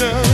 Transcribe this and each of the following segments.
nation.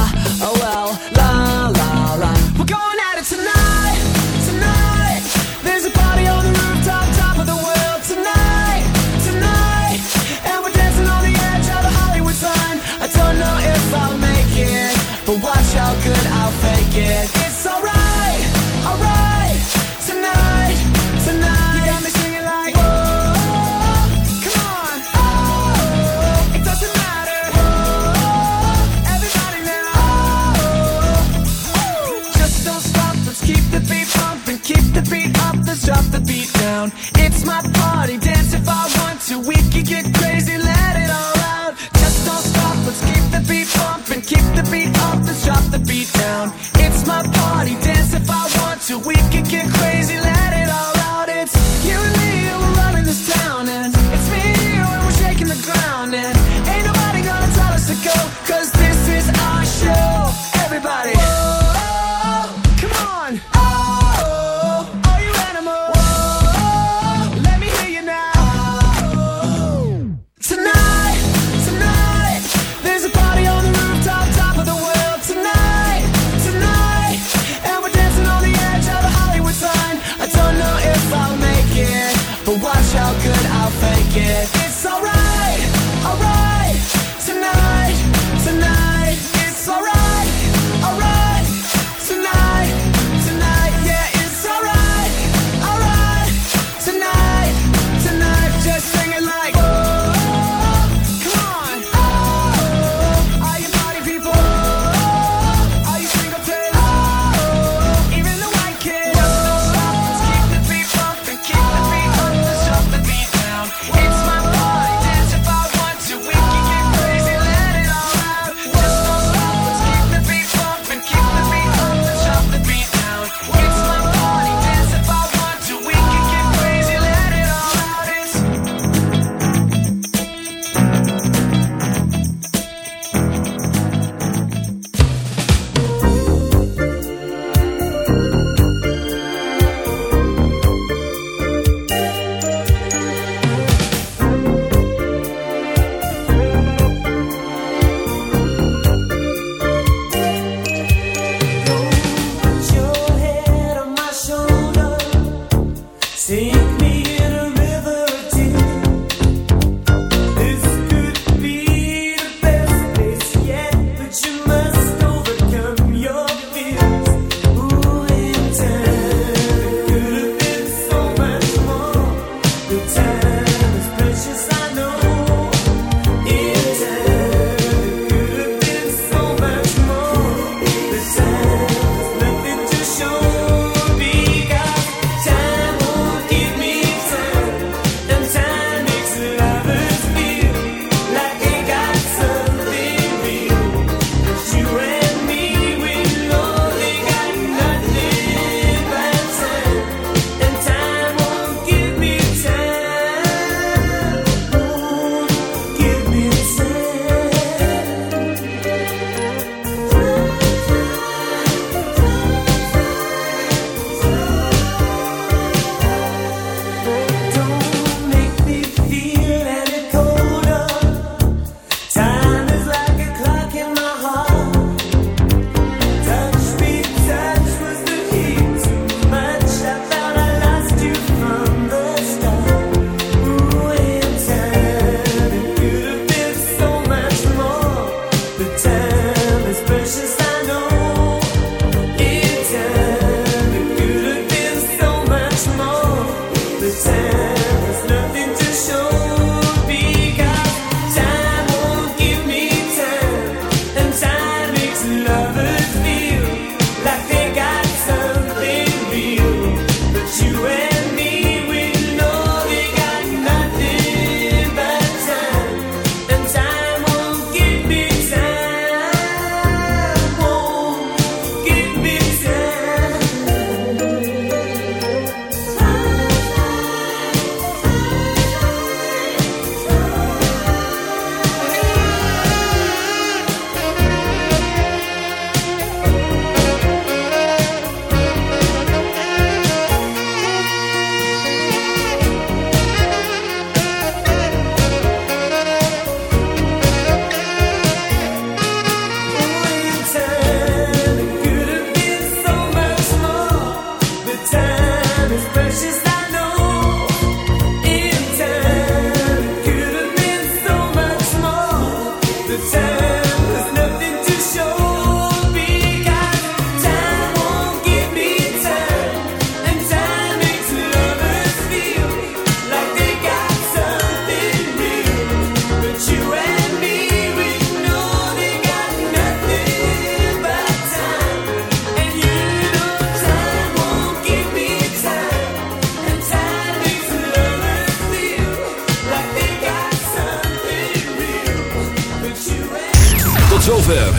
we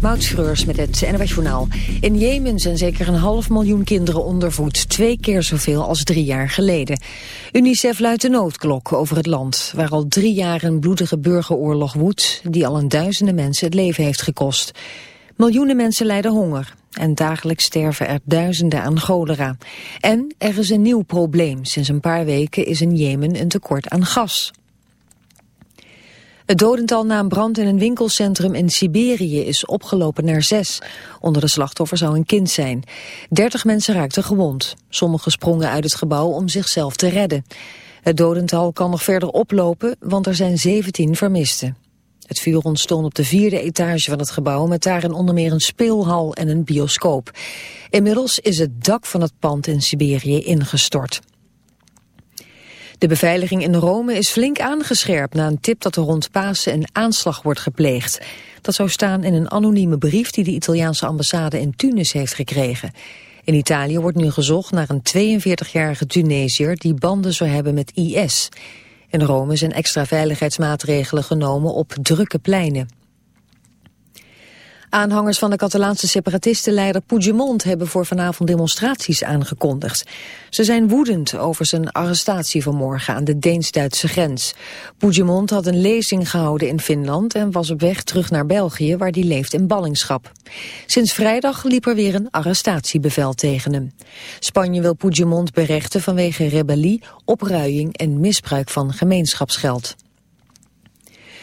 Moutschreurs met het NOS Journaal. In Jemen zijn zeker een half miljoen kinderen ondervoed. Twee keer zoveel als drie jaar geleden. UNICEF luidt de noodklok over het land... waar al drie jaar een bloedige burgeroorlog woedt... die al een duizenden mensen het leven heeft gekost. Miljoenen mensen lijden honger. En dagelijks sterven er duizenden aan cholera. En er is een nieuw probleem. Sinds een paar weken is in Jemen een tekort aan gas. Het dodental na een brand in een winkelcentrum in Siberië is opgelopen naar zes. Onder de slachtoffer zou een kind zijn. Dertig mensen raakten gewond. Sommigen sprongen uit het gebouw om zichzelf te redden. Het dodental kan nog verder oplopen, want er zijn 17 vermisten. Het vuur ontstond op de vierde etage van het gebouw... met daarin onder meer een speelhal en een bioscoop. Inmiddels is het dak van het pand in Siberië ingestort. De beveiliging in Rome is flink aangescherpt na een tip dat er rond Pasen een aanslag wordt gepleegd. Dat zou staan in een anonieme brief die de Italiaanse ambassade in Tunis heeft gekregen. In Italië wordt nu gezocht naar een 42-jarige Tunesiër die banden zou hebben met IS. In Rome zijn extra veiligheidsmaatregelen genomen op drukke pleinen. Aanhangers van de Catalaanse separatistenleider Puigdemont hebben voor vanavond demonstraties aangekondigd. Ze zijn woedend over zijn arrestatie vanmorgen aan de Deens-Duitse grens. Puigdemont had een lezing gehouden in Finland en was op weg terug naar België waar hij leeft in ballingschap. Sinds vrijdag liep er weer een arrestatiebevel tegen hem. Spanje wil Puigdemont berechten vanwege rebellie, opruiing en misbruik van gemeenschapsgeld.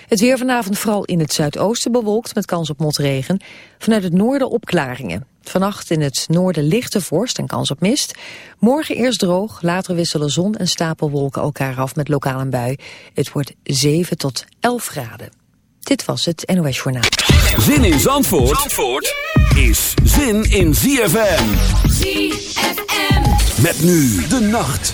Het weer vanavond vooral in het zuidoosten bewolkt met kans op motregen. Vanuit het noorden opklaringen. Vannacht in het noorden lichte vorst en kans op mist. Morgen eerst droog, later wisselen zon en stapelwolken elkaar af met lokale bui. Het wordt 7 tot 11 graden. Dit was het NOS Journaal. Zin in Zandvoort, Zandvoort is zin in ZFM. ZFM. Met nu de nacht.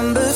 remember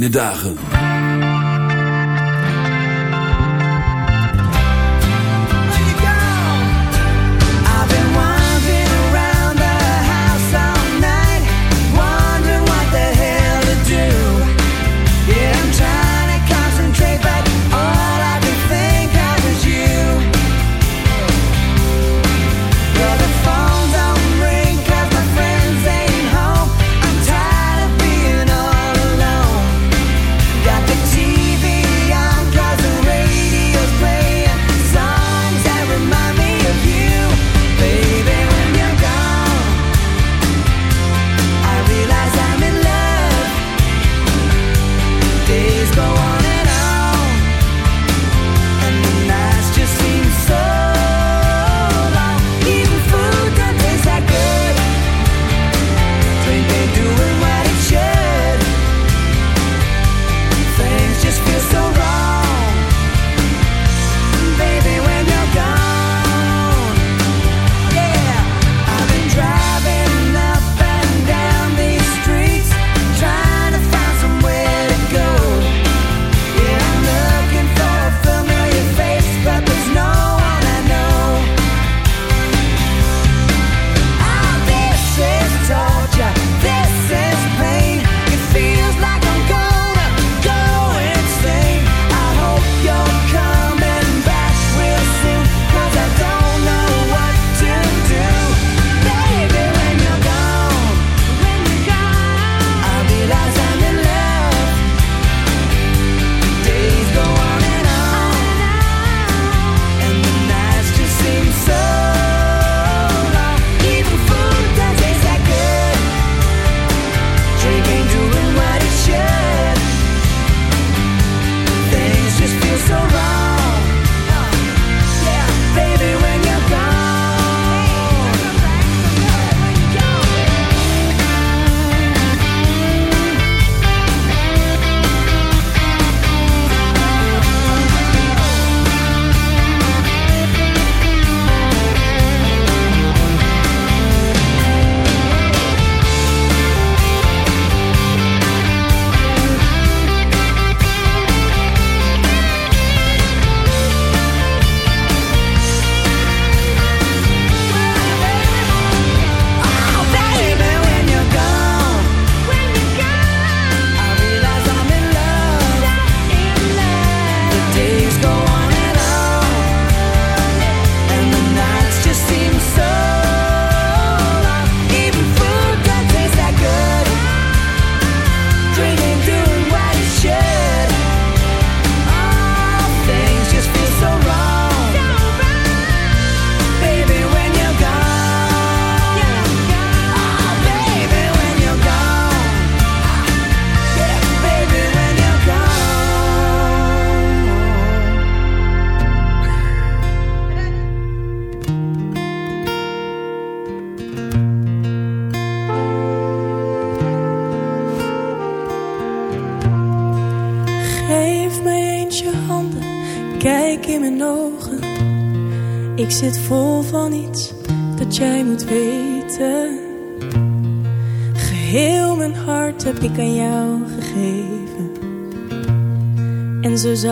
fijne dagen.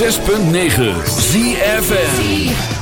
106.9 ZFM.